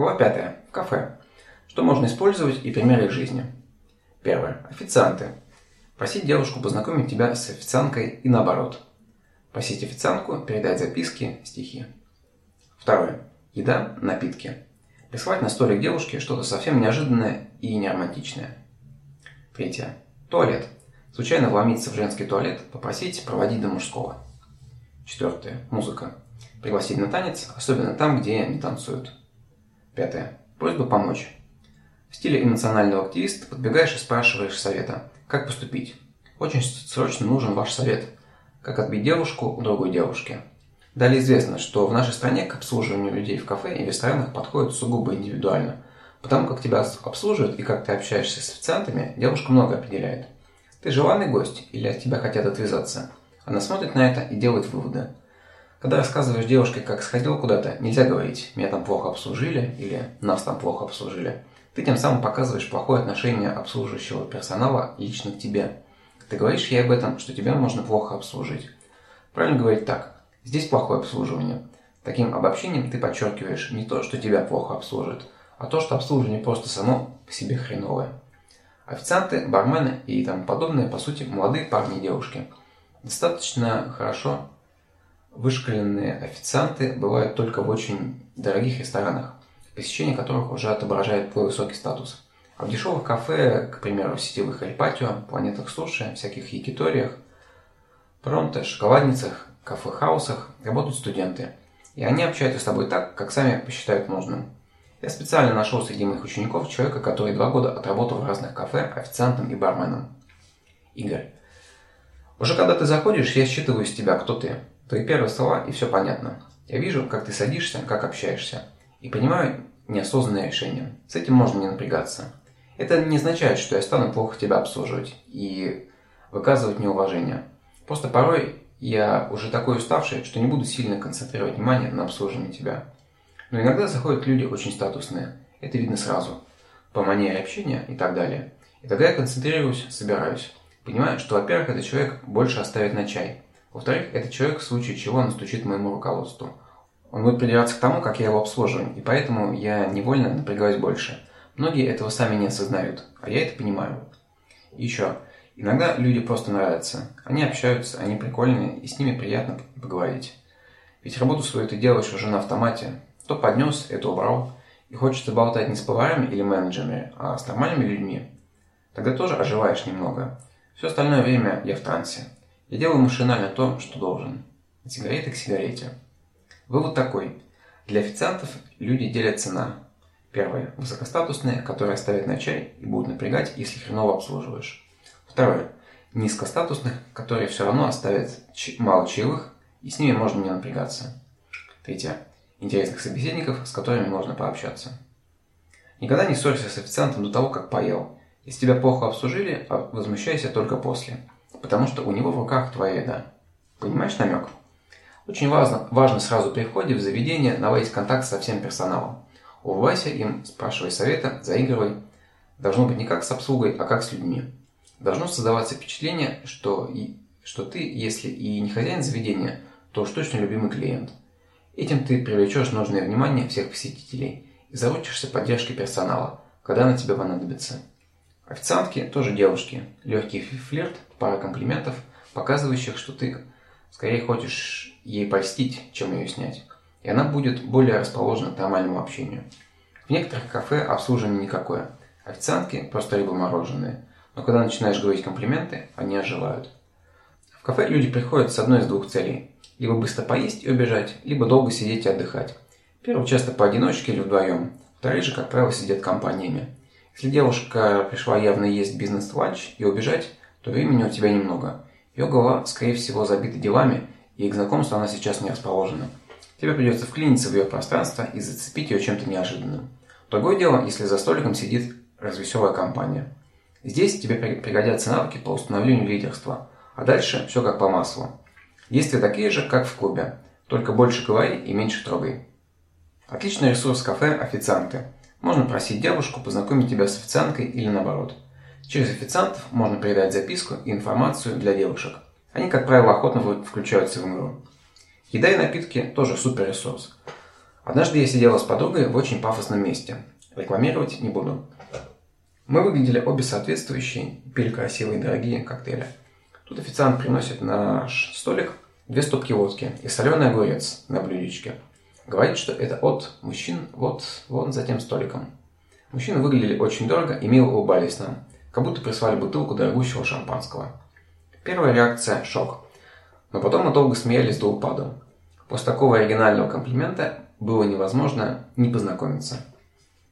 Глава 5. В кафе. Что можно использовать и примеры из жизни. Первое. Официанты. Просить девушку познакомить тебя с официанткой и наоборот. Просить официантку передать записки, стихи. Второе. Еда, напитки. Прислать на столик девушке что-то совсем неожиданное и неромантичное. Третье. Туалет. Случайно вломиться в женский туалет, попросить проводить до мужского. Четвертое. Музыка. Пригласить на танец, особенно там, где не танцуют. Пятое. Просьба помочь. В стиле эмоционального активиста подбегаешь и спрашиваешь совета, как поступить. Очень срочно нужен ваш совет. Как отбить девушку у другой девушки. Далее известно, что в нашей стране к обслуживанию людей в кафе и ресторанах подходит сугубо индивидуально. Потому как тебя обслуживают и как ты общаешься с официантами, девушка много определяет. Ты желанный гость или от тебя хотят отвязаться? Она смотрит на это и делает выводы. Когда рассказываешь девушке, как сходил куда-то, нельзя говорить «меня там плохо обслужили» или «нас там плохо обслужили». Ты тем самым показываешь плохое отношение обслуживающего персонала лично к тебе. Ты говоришь ей об этом, что тебя можно плохо обслужить. Правильно говорить так. Здесь плохое обслуживание. Таким обобщением ты подчеркиваешь не то, что тебя плохо обслуживают, а то, что обслуживание просто само по себе хреновое. Официанты, бармены и тому подобное, по сути, молодые парни и девушки. Достаточно хорошо Вышкаленные официанты бывают только в очень дорогих ресторанах, посещение которых уже отображает твой высокий статус. А в дешевых кафе, к примеру, в сетевых Эльпатио, планетах суши, всяких якиториях, пронто, шоколадницах, кафе-хаусах работают студенты. И они общаются с тобой так, как сами посчитают нужным. Я специально нашел среди моих учеников человека, который два года отработал в разных кафе официантом и барменом. Игорь. Уже когда ты заходишь, я считываю с тебя, кто ты. Твои первые слова, и все понятно. Я вижу, как ты садишься, как общаешься. И понимаю неосознанное решение. С этим можно не напрягаться. Это не означает, что я стану плохо тебя обслуживать и выказывать неуважение. Просто порой я уже такой уставший, что не буду сильно концентрировать внимание на обслуживании тебя. Но иногда заходят люди очень статусные. Это видно сразу. По манере общения и так далее. И тогда я концентрируюсь, собираюсь. Понимаю, что, во-первых, этот человек больше оставит на чай – во-вторых, этот человек в случае чего настучит моему руководству. Он будет придираться к тому, как я его обслуживаю, и поэтому я невольно напрягаюсь больше. Многие этого сами не осознают, а я это понимаю. Еще. Иногда люди просто нравятся. Они общаются, они прикольные, и с ними приятно поговорить. Ведь работу свою ты делаешь уже на автомате. То поднес, это убрал. И хочется болтать не с поварами или менеджерами, а с нормальными людьми. Тогда тоже оживаешь немного. Все остальное время я в трансе. Я делаю машинально то, что должен. От сигареты к сигарете. Вывод такой. Для официантов люди делятся на Первое. Высокостатусные, которые оставят на чай и будут напрягать, если хреново обслуживаешь. Второе. Низкостатусных, которые все равно оставят мало чаевых, и с ними можно не напрягаться. Третье. Интересных собеседников, с которыми можно пообщаться. Никогда не ссорься с официантом до того, как поел. Если тебя плохо обслужили, а возмущайся только после потому что у него в руках твоя еда. Понимаешь намек? Очень важно, важно сразу при входе в заведение наводить контакт со всем персоналом. Улыбайся им, спрашивай совета, заигрывай. Должно быть не как с обслугой, а как с людьми. Должно создаваться впечатление, что, и, что ты, если и не хозяин заведения, то уж точно любимый клиент. Этим ты привлечешь нужное внимание всех посетителей и заручишься поддержкой персонала, когда она тебе понадобится. Официантки тоже девушки. Легкий флирт, пара комплиментов, показывающих, что ты скорее хочешь ей польстить, чем ее снять. И она будет более расположена к нормальному общению. В некоторых кафе обслуживание никакое. Официантки просто либо мороженые. Но когда начинаешь говорить комплименты, они оживают. В кафе люди приходят с одной из двух целей. Либо быстро поесть и убежать, либо долго сидеть и отдыхать. Первые часто поодиночке или вдвоем. Вторые же, как правило, сидят компаниями. Если девушка пришла явно есть бизнес-ланч и убежать, то времени у тебя немного. Ее голова, скорее всего, забита делами, и к знакомству она сейчас не расположена. Тебе придется вклиниться в ее пространство и зацепить ее чем-то неожиданным. Другое дело, если за столиком сидит развеселая компания. Здесь тебе пригодятся навыки по установлению лидерства, а дальше все как по маслу. Действия такие же, как в клубе, только больше говори и меньше трогай. Отличный ресурс кафе – официанты – можно просить девушку познакомить тебя с официанткой или наоборот. Через официантов можно передать записку и информацию для девушек. Они, как правило, охотно включаются в игру. Еда и напитки тоже супер ресурс. Однажды я сидела с подругой в очень пафосном месте. Рекламировать не буду. Мы выглядели обе соответствующие, пили красивые дорогие коктейли. Тут официант приносит на наш столик две стопки водки и соленый огурец на блюдечке. Говорит, что это от мужчин вот, вон за тем столиком. Мужчины выглядели очень дорого и мило улыбались нам, как будто прислали бутылку дорогущего шампанского. Первая реакция – шок. Но потом мы долго смеялись до упаду. После такого оригинального комплимента было невозможно не познакомиться.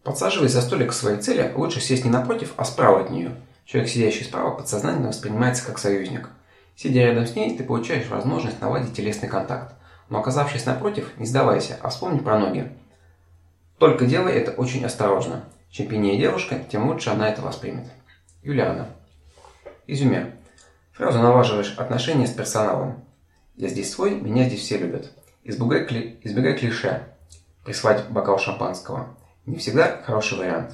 Подсаживаясь за столик к своей цели, лучше сесть не напротив, а справа от нее. Человек, сидящий справа, подсознательно воспринимается как союзник. Сидя рядом с ней, ты получаешь возможность наладить телесный контакт. Но оказавшись напротив, не сдавайся, а вспомни про ноги. Только делай это очень осторожно. Чем пьянее девушка, тем лучше она это воспримет. Юлиана. Изюме. Сразу налаживаешь отношения с персоналом. Я здесь свой, меня здесь все любят. Избегай, кли... Избегай клише. Прислать бокал шампанского. Не всегда хороший вариант.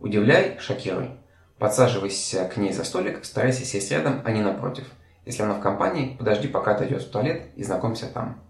Удивляй, шокируй. Подсаживайся к ней за столик, старайся сесть рядом, а не напротив. Если она в компании, подожди, пока отойдет в туалет и знакомься там.